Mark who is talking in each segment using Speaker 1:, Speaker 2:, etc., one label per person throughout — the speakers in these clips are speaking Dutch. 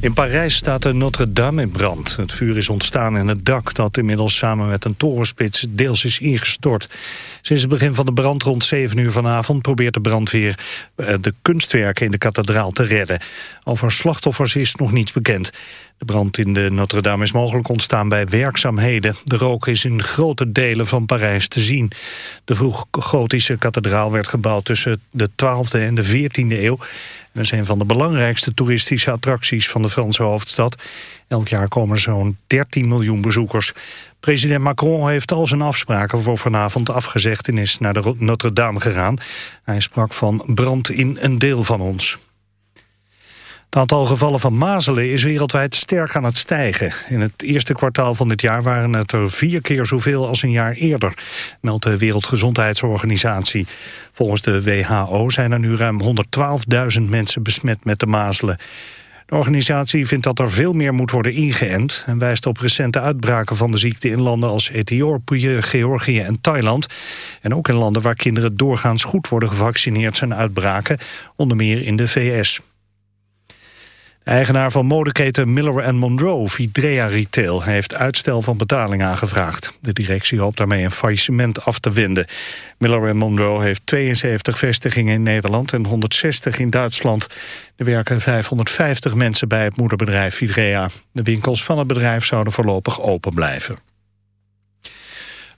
Speaker 1: In Parijs staat de Notre-Dame in brand. Het vuur is ontstaan in het dak dat inmiddels samen met een torenspits deels is ingestort. Sinds het begin van de brand rond 7 uur vanavond probeert de brandweer eh, de kunstwerken in de kathedraal te redden. Over slachtoffers is nog niets bekend. De brand in de Notre-Dame is mogelijk ontstaan bij werkzaamheden. De rook is in grote delen van Parijs te zien. De vroeg-gotische kathedraal werd gebouwd tussen de 12e en de 14e eeuw. En een van de belangrijkste toeristische attracties van de Franse hoofdstad. Elk jaar komen zo'n 13 miljoen bezoekers. President Macron heeft al zijn afspraken voor vanavond afgezegd... en is naar de Notre-Dame gegaan. Hij sprak van brand in een deel van ons. Het aantal gevallen van mazelen is wereldwijd sterk aan het stijgen. In het eerste kwartaal van dit jaar waren het er vier keer zoveel als een jaar eerder, meldt de Wereldgezondheidsorganisatie. Volgens de WHO zijn er nu ruim 112.000 mensen besmet met de mazelen. De organisatie vindt dat er veel meer moet worden ingeënt... en wijst op recente uitbraken van de ziekte in landen als Ethiopië, Georgië en Thailand. En ook in landen waar kinderen doorgaans goed worden gevaccineerd zijn uitbraken, onder meer in de VS. Eigenaar van modeketen Miller Monroe, Vidrea Retail... heeft uitstel van betaling aangevraagd. De directie hoopt daarmee een faillissement af te wenden. Miller Monroe heeft 72 vestigingen in Nederland en 160 in Duitsland. Er werken 550 mensen bij het moederbedrijf Vidrea. De winkels van het bedrijf zouden voorlopig open blijven.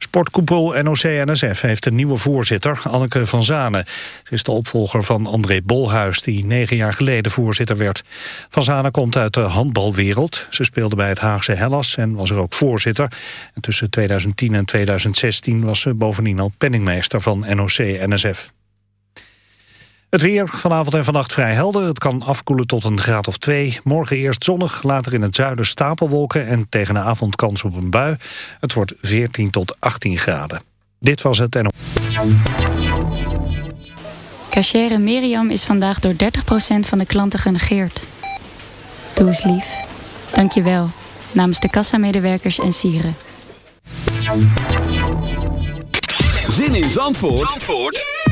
Speaker 1: Sportkoepel NOC-NSF heeft een nieuwe voorzitter, Anneke van Zanen. Ze is de opvolger van André Bolhuis, die negen jaar geleden voorzitter werd. Van Zanen komt uit de handbalwereld. Ze speelde bij het Haagse Hellas en was er ook voorzitter. En tussen 2010 en 2016 was ze bovendien al penningmeester van NOC-NSF. Het weer vanavond en vannacht vrij helder. Het kan afkoelen tot een graad of twee. Morgen eerst zonnig, later in het zuiden stapelwolken... en tegen de avond kans op een bui. Het wordt 14 tot 18 graden. Dit was het en.
Speaker 2: Cachere Miriam is vandaag door 30% van de klanten genegeerd. Doe eens lief. Dank je wel. Namens de kassamedewerkers en sieren.
Speaker 1: Zin in Zandvoort? Zandvoort?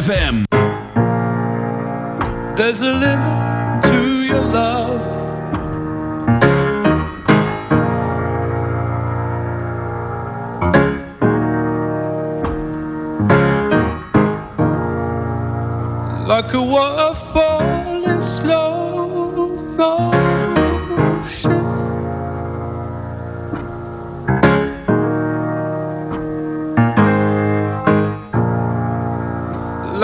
Speaker 3: ZFM. There's a limit to your love. Like a waterfall in slow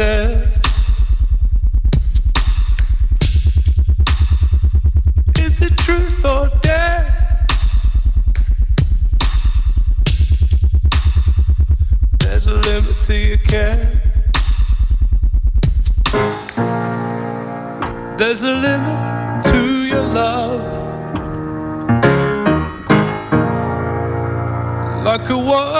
Speaker 3: There. Is it truth or dare? There's a limit to your care. There's a limit to your love. like a waterfall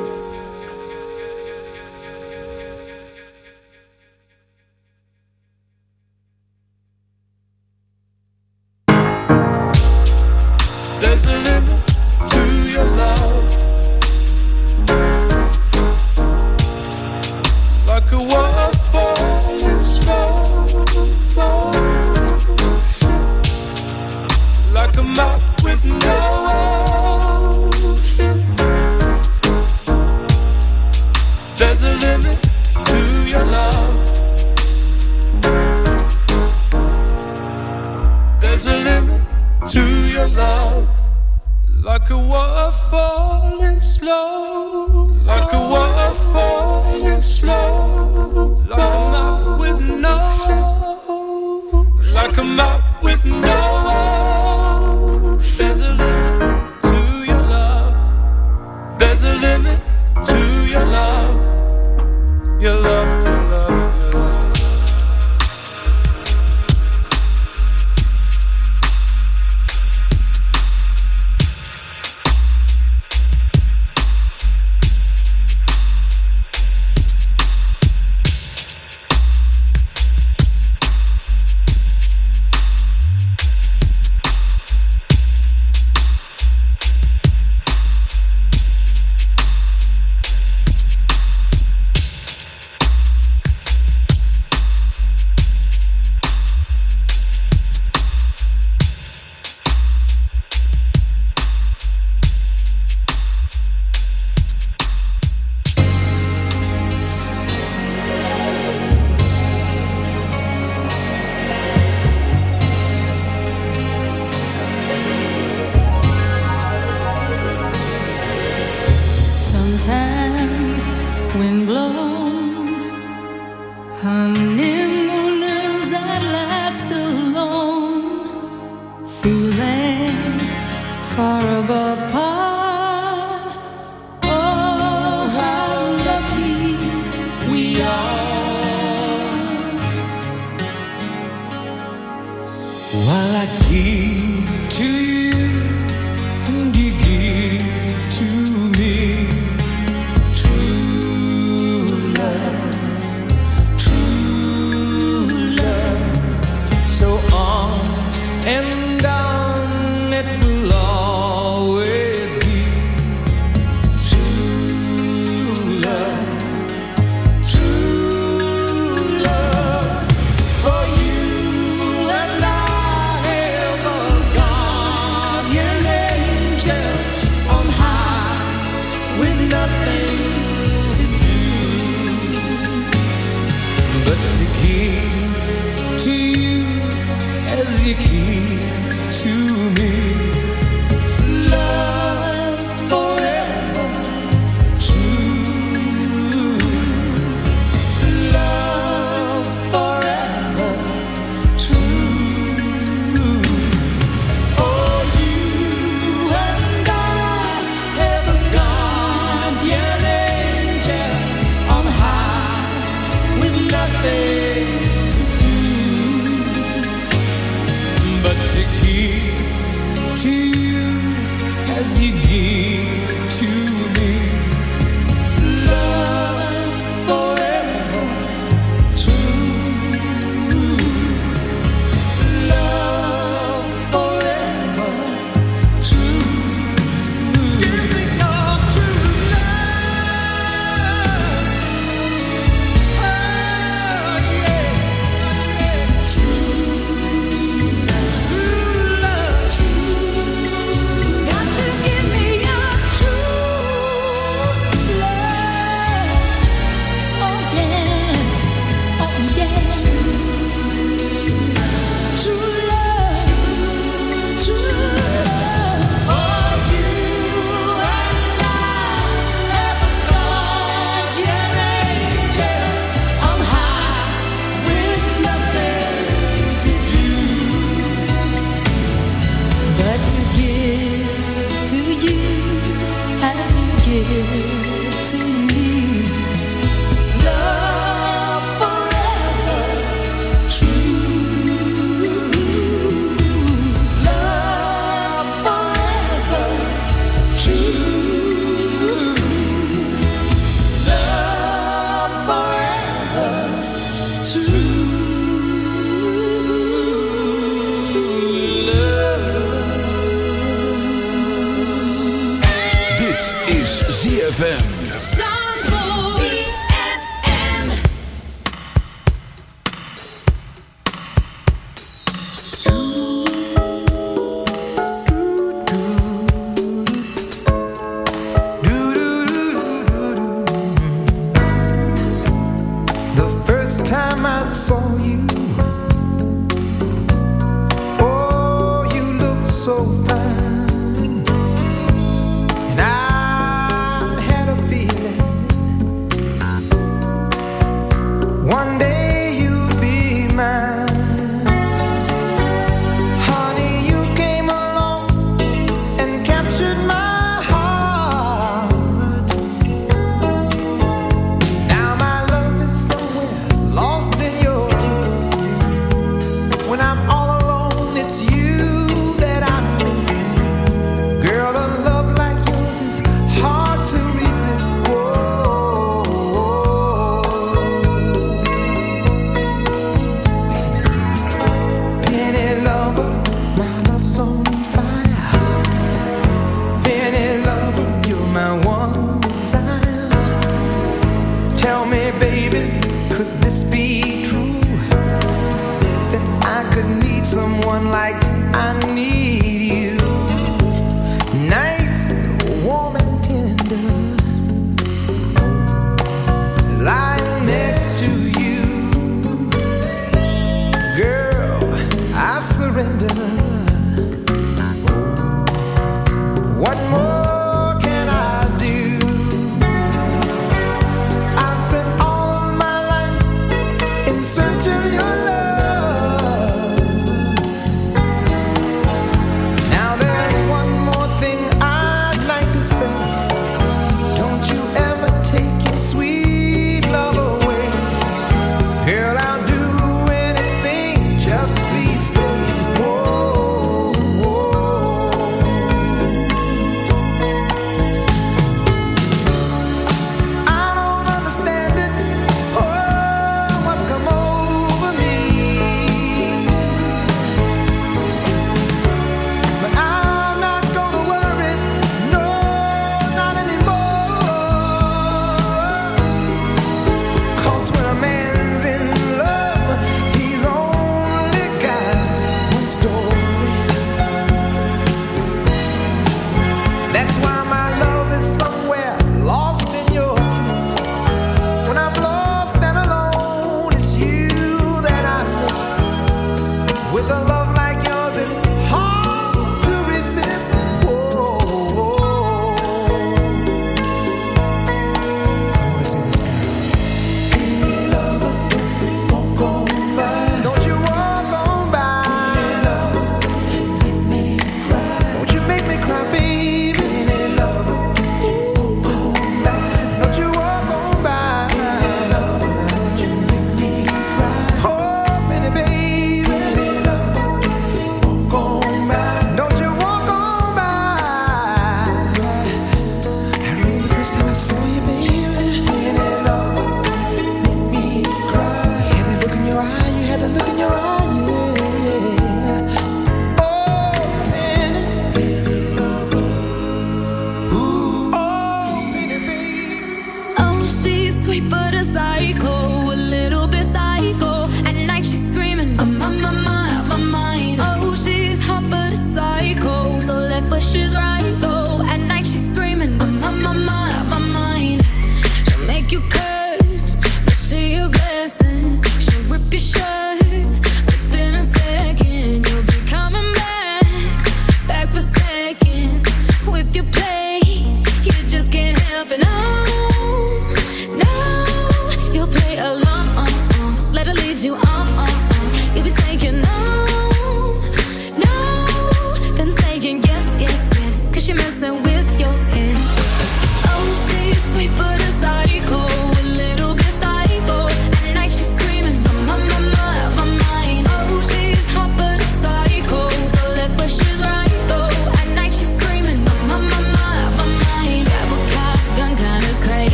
Speaker 4: ZFM.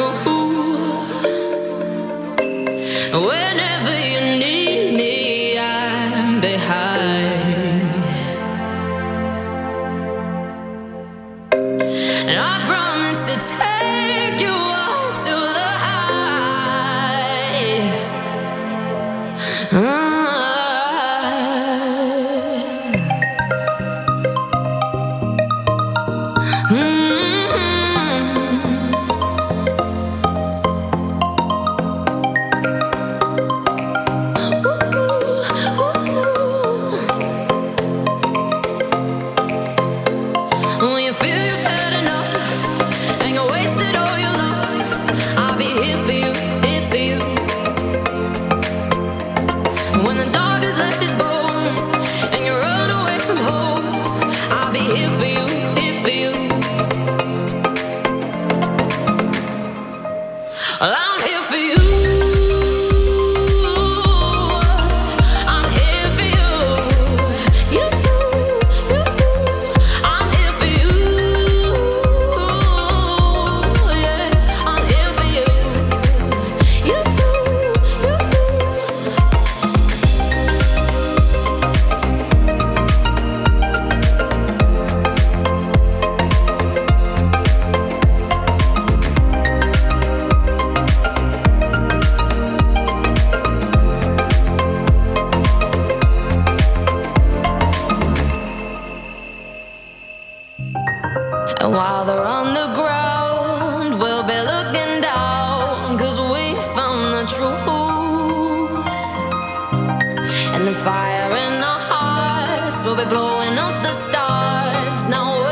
Speaker 5: the. we'll be
Speaker 6: blowing up the stars. Now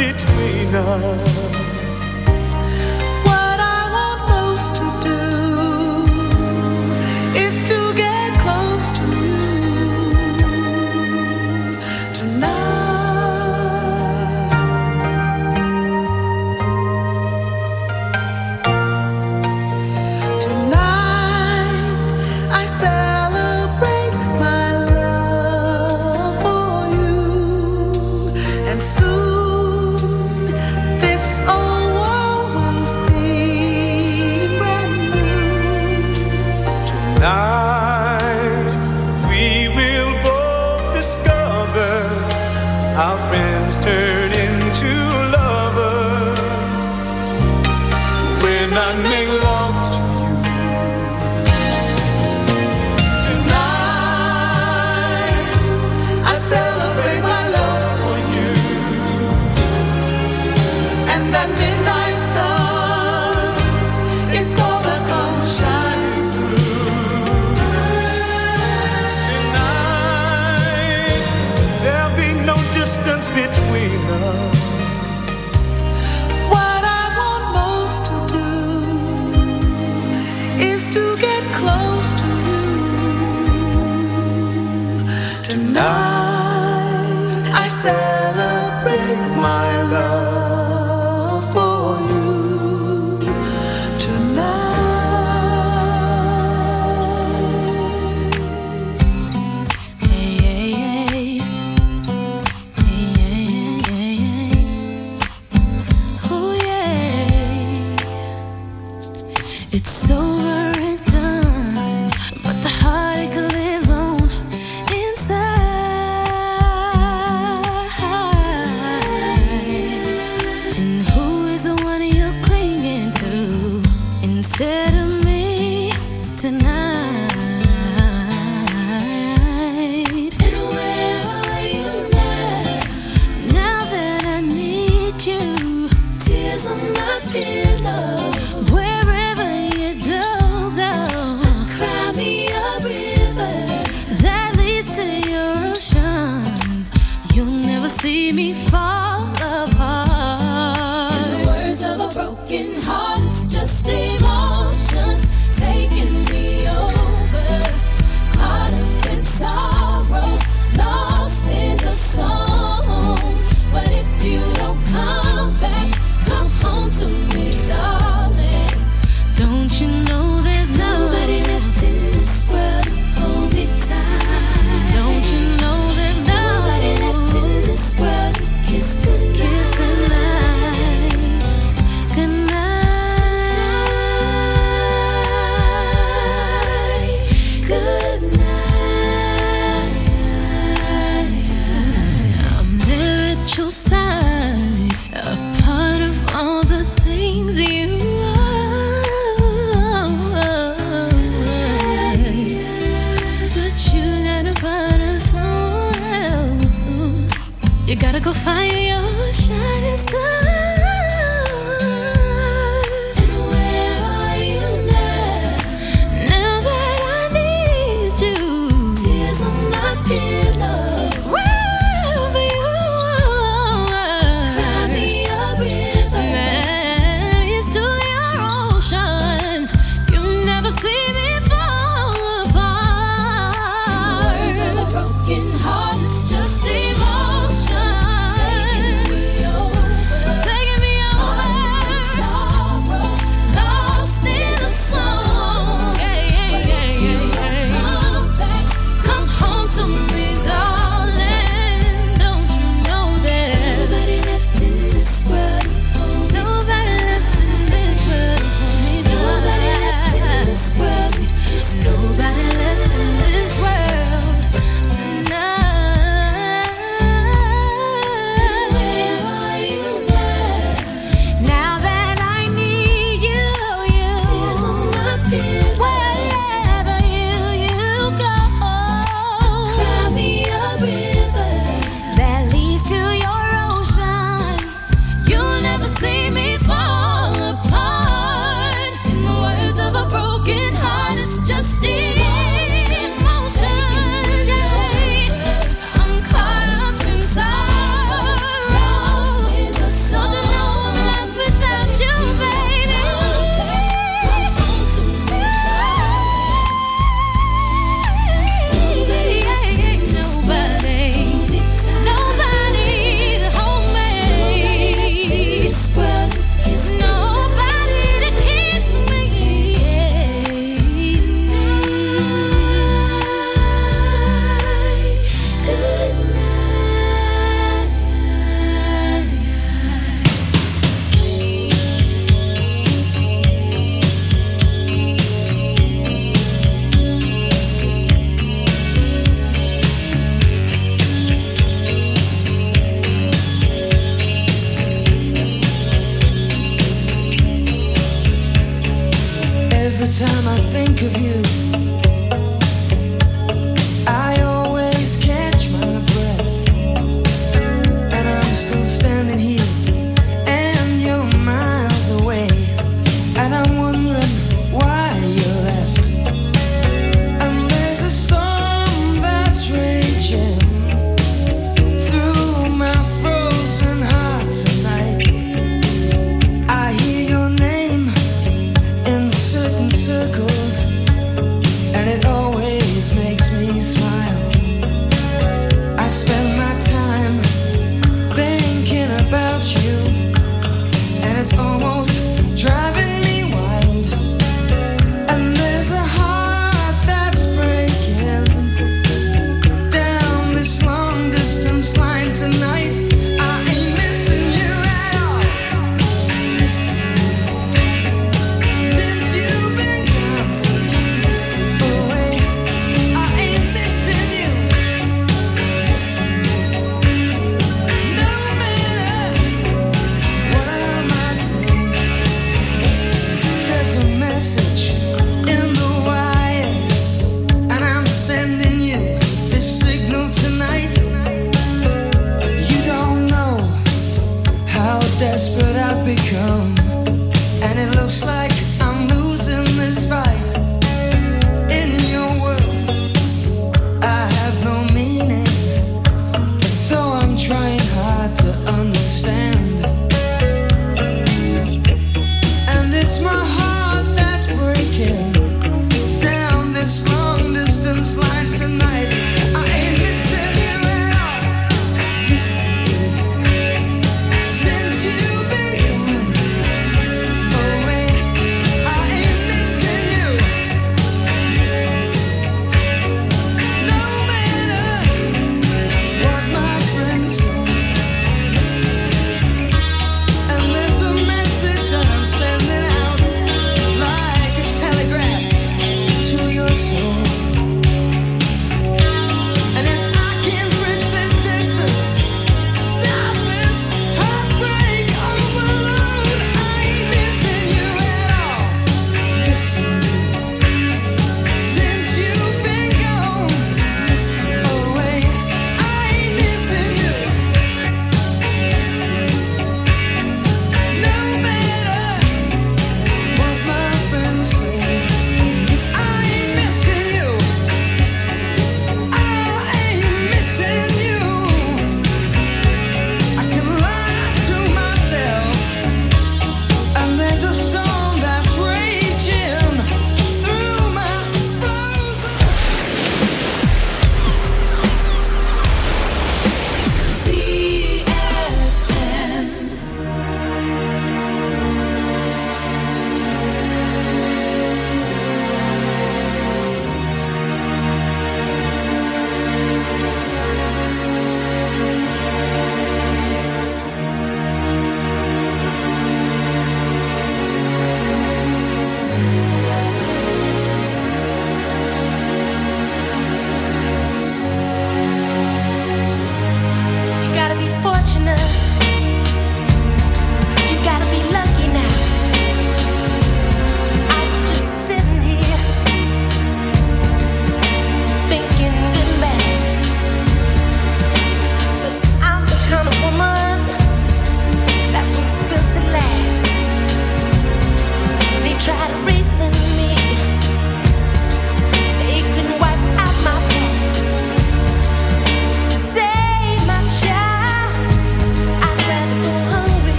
Speaker 7: between us.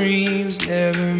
Speaker 8: dreams never